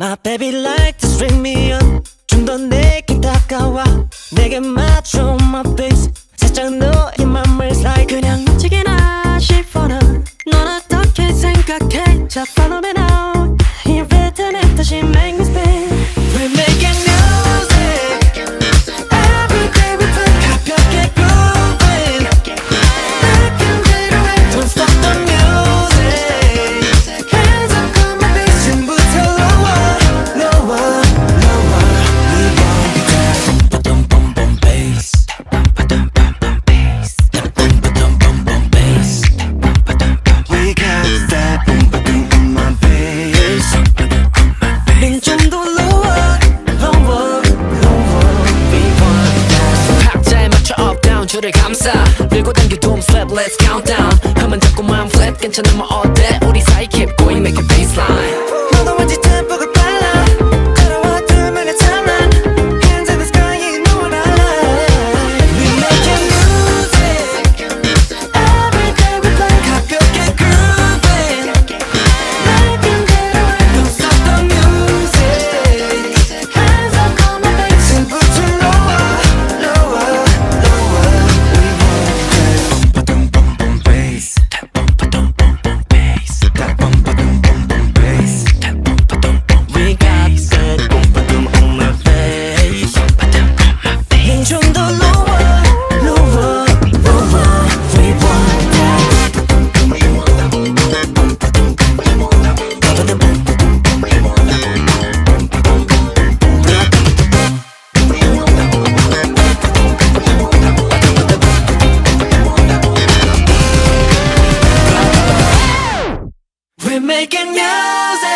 My baby like to string me up 좀더 내게 다가와 내게 맞춰 my face 살짝 너의 맘을 slide 그냥 놓치기나 싶어 넌넌 어떻게 생각해 자 follow me now 이 패턴에 다시 make me 저를 감싸. 들고 당겨 doom slap let's count down. 흠은 마음 flat 괜찮으면 어때? 우리 사이 keep going make a baseline. 너도 왠지 We're making music.